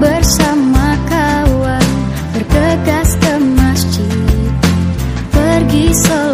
bersama kawan bergegas ke masjid. Pergi sholat